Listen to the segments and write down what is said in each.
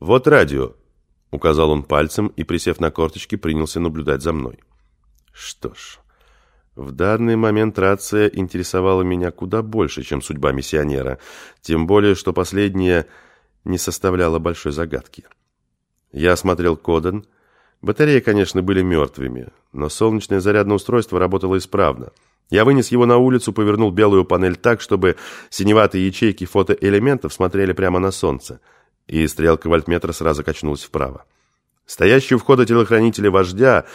«Вот радио», — указал он пальцем и, присев на корточки, принялся наблюдать за мной. Что ж, в данный момент рация интересовала меня куда больше, чем судьба миссионера, тем более, что последняя не составляла большой загадки. Я осмотрел Коден. Батареи, конечно, были мертвыми, но солнечное зарядное устройство работало исправно. Я вынес его на улицу, повернул белую панель так, чтобы синеватые ячейки фотоэлементов смотрели прямо на солнце, и стрелка вольтметра сразу качнулась вправо. Стоящие у входа телохранители вождя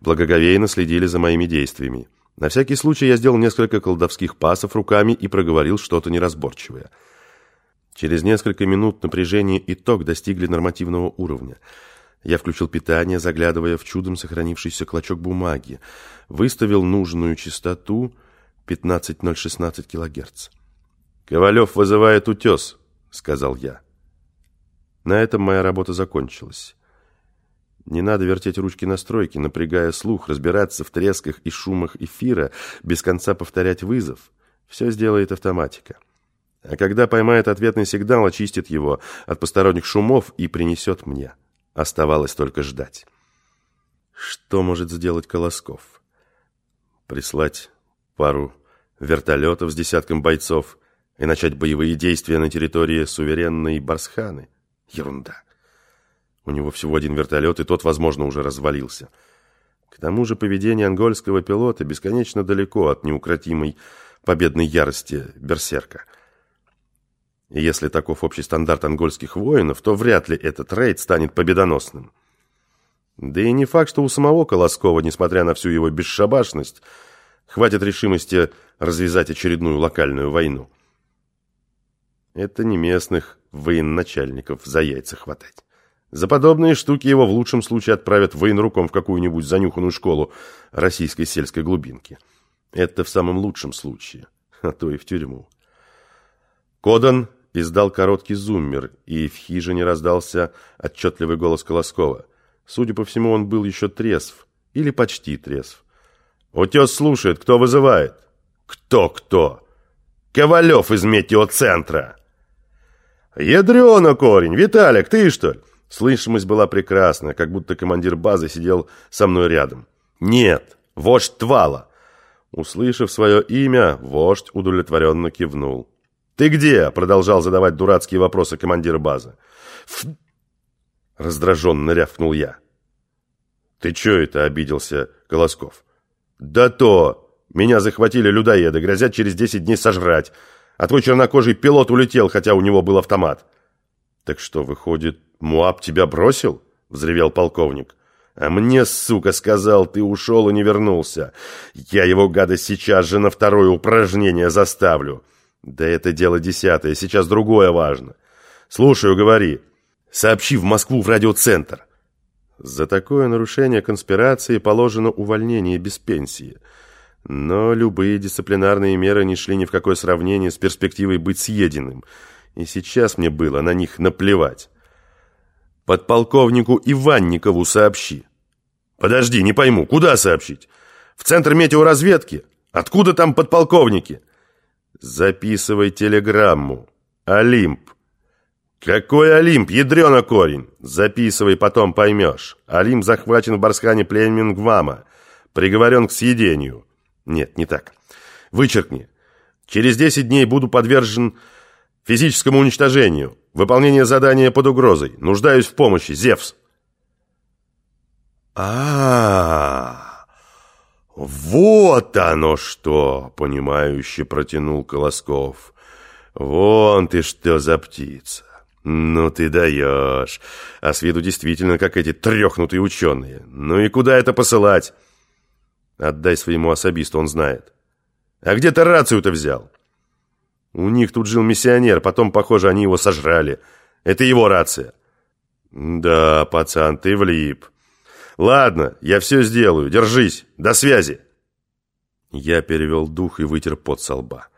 благоговейно следили за моими действиями. На всякий случай я сделал несколько колдовских пасов руками и проговорил что-то неразборчивое. Через несколько минут напряжение и ток достигли нормативного уровня. Я включил питание, заглядывая в чудом сохранившийся клочок бумаги. Выставил нужную частоту 15016 кГц. «Ковалев вызывает утес», — сказал я. На этом моя работа закончилась. Не надо вертеть ручки настройки, напрягая слух, разбираться в тресках и шумах эфира, без конца повторять вызов. Все сделает автоматика. А когда поймает ответный сигнал, очистит его от посторонних шумов и принесет мне. Оставалось только ждать. Что может сделать Колосков? Прислать пару вертолетов с десятком бойцов и начать боевые действия на территории суверенной Барсханы? Ерунда. У него всего один вертолет, и тот, возможно, уже развалился. К тому же поведение ангольского пилота бесконечно далеко от неукротимой победной ярости берсерка. И если таков общий стандарт ангольских воинов, то вряд ли этот рейд станет победоносным. Да и не факт, что у самого Колоскова, несмотря на всю его бесшабашность, хватит решимости развязать очередную локальную войну. Это не местных военачальников за яйца хватать. За подобные штуки его в лучшем случае отправят военруком в какую-нибудь занюханную школу российской сельской глубинки. Это в самом лучшем случае, а то и в тюрьму. Кодан издал короткий зуммер, и в хижине раздался отчетливый голос Колоскова. Судя по всему, он был еще трезв, или почти трезв. «Утес слушает, кто вызывает?» «Кто-кто?» «Ковалев из метеоцентра!» «Ядрена корень! Виталик, ты что ли?» Слышимость была прекрасная, как будто командир базы сидел со мной рядом. «Нет, вождь Твала!» Услышав свое имя, вождь удовлетворенно кивнул. «Ты где?» – продолжал задавать дурацкие вопросы командир базы. «Ф...» – раздраженно рявкнул я. «Ты че это?» – обиделся Колосков. «Да то! Меня захватили людоеды, грозят через десять дней сожрать, а твой чернокожий пилот улетел, хотя у него был автомат». «Так что, выходит, Муаб тебя бросил?» — взревел полковник. «А мне, сука, сказал, ты ушел и не вернулся. Я его, гада, сейчас же на второе упражнение заставлю. Да это дело десятое, сейчас другое важно. Слушаю, говори. Сообщи в Москву в радиоцентр». За такое нарушение конспирации положено увольнение без пенсии. Но любые дисциплинарные меры не шли ни в какое сравнение с перспективой быть съеденным. И сейчас мне было на них наплевать. Подполковнику Иванникову сообщи. Подожди, не пойму, куда сообщить? В центр метеоразведки? Откуда там подполковники? Записывай телеграмму. Олимп. Какой Олимп? Ядрена корень. Записывай, потом поймешь. Олимп захвачен в Барсхане племен Гвама. Приговорен к съедению. Нет, не так. Вычеркни. Через 10 дней буду подвержен физическому уничтожению. Выполнение задания под угрозой. Нуждаюсь в помощи. Зевс. А, Вот оно что, понимающе протянул Колосков. Вон ты что за птица. Ну ты даешь. А с виду действительно как эти трехнутые ученые. Ну и куда это посылать? Отдай своему особисту, он знает. А где ты рацию-то взял? У них тут жил миссионер, потом, похоже, они его сожрали. Это его рация. Да, пацан, ты влип. Ладно, я все сделаю. Держись. До связи. Я перевел дух и вытер пот со лба.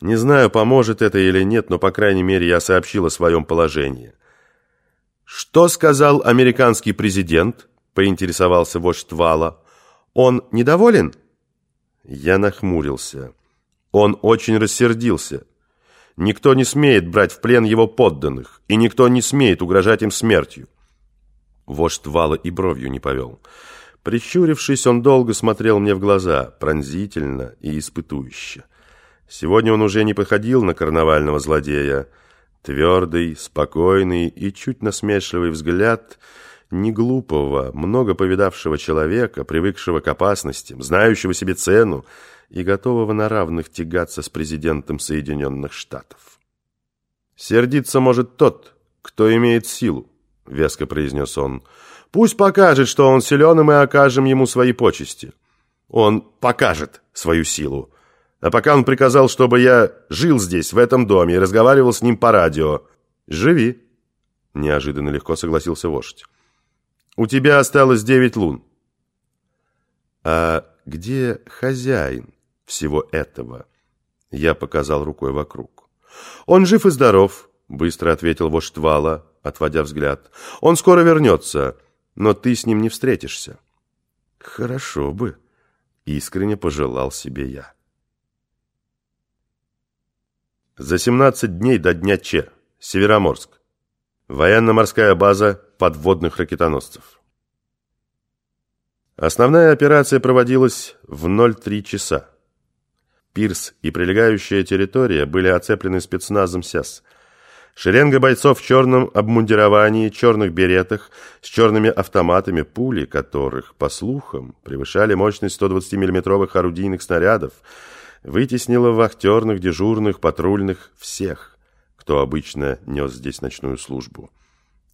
Не знаю, поможет это или нет, но, по крайней мере, я сообщил о своем положении. «Что сказал американский президент?» – поинтересовался вождь Твала. «Он недоволен?» Я нахмурился. Он очень рассердился. Никто не смеет брать в плен его подданных, и никто не смеет угрожать им смертью. Вождь Вала и бровью не повел. Прищурившись, он долго смотрел мне в глаза, пронзительно и испытующе. Сегодня он уже не походил на карнавального злодея. Твердый, спокойный и чуть насмешливый взгляд неглупого, много повидавшего человека, привыкшего к опасностям, знающего себе цену и готового на равных тягаться с президентом Соединенных Штатов. «Сердиться может тот, кто имеет силу», — веско произнес он, — Пусть покажет, что он силен, и мы окажем ему свои почести. Он покажет свою силу. А пока он приказал, чтобы я жил здесь, в этом доме, и разговаривал с ним по радио. Живи. Неожиданно легко согласился вождь. У тебя осталось девять лун. А где хозяин всего этого? Я показал рукой вокруг. Он жив и здоров, быстро ответил вождь Твала, отводя взгляд. Он скоро вернется но ты с ним не встретишься. Хорошо бы, искренне пожелал себе я. За 17 дней до дня Че, Североморск. Военно-морская база подводных ракетоносцев. Основная операция проводилась в 03 часа. Пирс и прилегающая территория были оцеплены спецназом СЯС – Шеренга бойцов в черном обмундировании, черных беретах, с черными автоматами, пули которых, по слухам, превышали мощность 120 миллиметровых орудийных снарядов, вытеснила вахтерных, дежурных, патрульных, всех, кто обычно нес здесь ночную службу.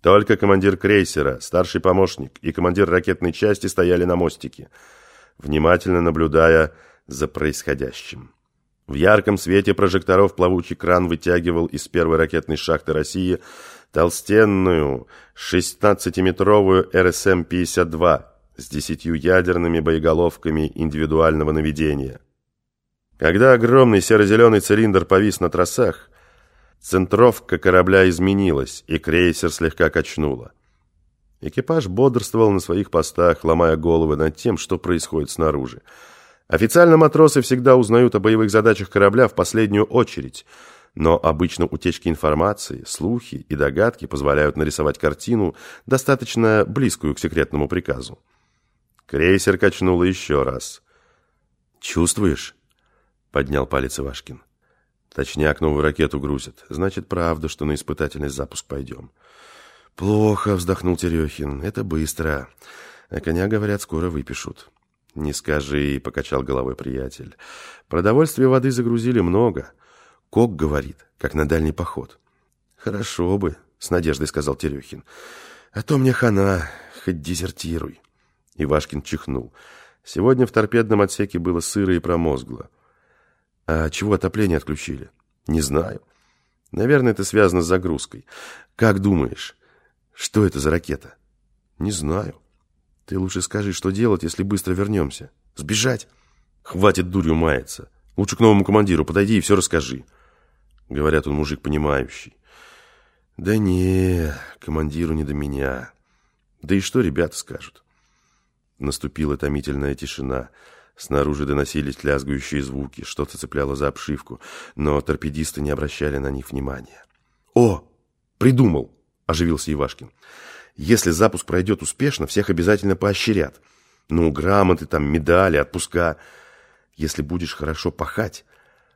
Только командир крейсера, старший помощник и командир ракетной части стояли на мостике, внимательно наблюдая за происходящим. В ярком свете прожекторов плавучий кран вытягивал из первой ракетной шахты России толстенную 16-метровую РСМ-52 с десятью ядерными боеголовками индивидуального наведения. Когда огромный серо-зеленый цилиндр повис на тросах, центровка корабля изменилась, и крейсер слегка качнуло. Экипаж бодрствовал на своих постах, ломая головы над тем, что происходит снаружи. Официально матросы всегда узнают о боевых задачах корабля в последнюю очередь, но обычно утечки информации, слухи и догадки позволяют нарисовать картину, достаточно близкую к секретному приказу. Крейсер качнуло еще раз. «Чувствуешь?» — поднял палец Ивашкин. «Точняк новую ракету грузят. Значит, правда, что на испытательный запуск пойдем». «Плохо», — вздохнул Терехин. «Это быстро. А коня, говорят, скоро выпишут». «Не скажи», — покачал головой приятель. «Продовольствия воды загрузили много. Кок говорит, как на дальний поход». «Хорошо бы», — с надеждой сказал Терехин. «А то мне хана, хоть дезертируй». Ивашкин чихнул. Сегодня в торпедном отсеке было сыро и промозгло. «А чего отопление отключили?» «Не знаю. Наверное, это связано с загрузкой. Как думаешь, что это за ракета?» «Не знаю». Ты лучше скажи, что делать, если быстро вернемся. Сбежать? Хватит дурью маяться. Лучше к новому командиру подойди и все расскажи. Говорят, он мужик понимающий. Да не, командиру не до меня. Да и что ребята скажут? Наступила томительная тишина. Снаружи доносились лязгающие звуки, что-то цепляло за обшивку, но торпедисты не обращали на них внимания. «О, придумал!» – оживился Ивашкин. Если запуск пройдет успешно, всех обязательно поощрят. Ну, грамоты, там, медали, отпуска. Если будешь хорошо пахать,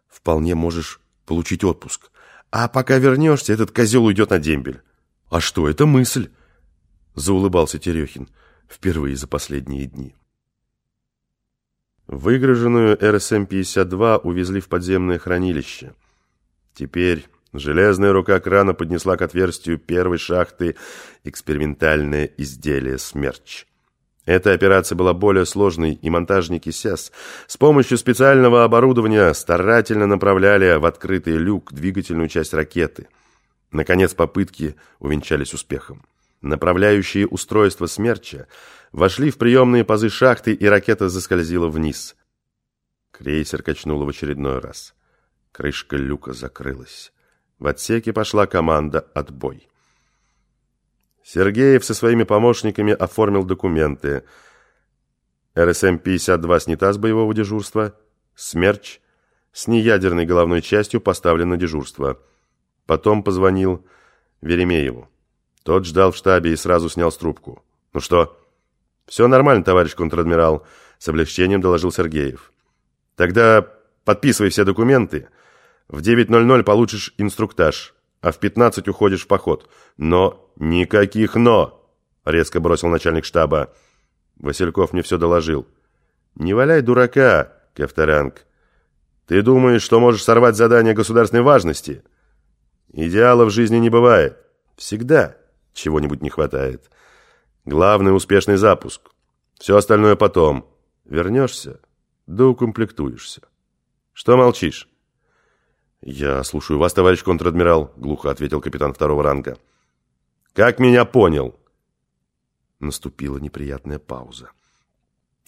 вполне можешь получить отпуск. А пока вернешься, этот козел уйдет на дембель. А что, это мысль? Заулыбался Терехин впервые за последние дни. Выгруженную РСМ-52 увезли в подземное хранилище. Теперь Железная рука крана поднесла к отверстию первой шахты экспериментальное изделие «Смерч». Эта операция была более сложной, и монтажники СЯС с помощью специального оборудования старательно направляли в открытый люк двигательную часть ракеты. Наконец попытки увенчались успехом. Направляющие устройства «Смерча» вошли в приемные пазы шахты, и ракета заскользила вниз. Крейсер качнуло в очередной раз. Крышка люка закрылась. В отсеке пошла команда «Отбой». Сергеев со своими помощниками оформил документы. РСМ-52 снята с боевого дежурства, «Смерч» с неядерной головной частью поставлен на дежурство. Потом позвонил Веремееву. Тот ждал в штабе и сразу снял трубку. «Ну что?» «Все нормально, товарищ контр-адмирал», — с облегчением доложил Сергеев. «Тогда подписывай все документы. В 9.00 получишь инструктаж, а в 15 уходишь в поход. Но никаких «но», — резко бросил начальник штаба. Васильков мне все доложил. «Не валяй дурака, Кефтаранг. Ты думаешь, что можешь сорвать задание государственной важности? Идеала в жизни не бывает. Всегда чего-нибудь не хватает. Главный успешный запуск. Все остальное потом. Вернешься, да укомплектуешься. Что молчишь? «Я слушаю вас, товарищ контр-адмирал», — глухо ответил капитан второго ранга. «Как меня понял?» Наступила неприятная пауза.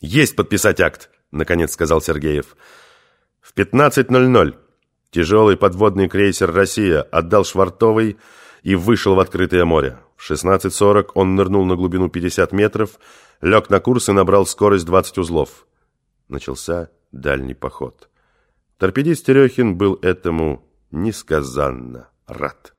«Есть подписать акт!» — наконец сказал Сергеев. В 15.00 тяжелый подводный крейсер «Россия» отдал швартовый и вышел в открытое море. В 16.40 он нырнул на глубину 50 метров, лег на курс и набрал скорость 20 узлов. Начался дальний поход. Торпедист Терехин был этому несказанно рад.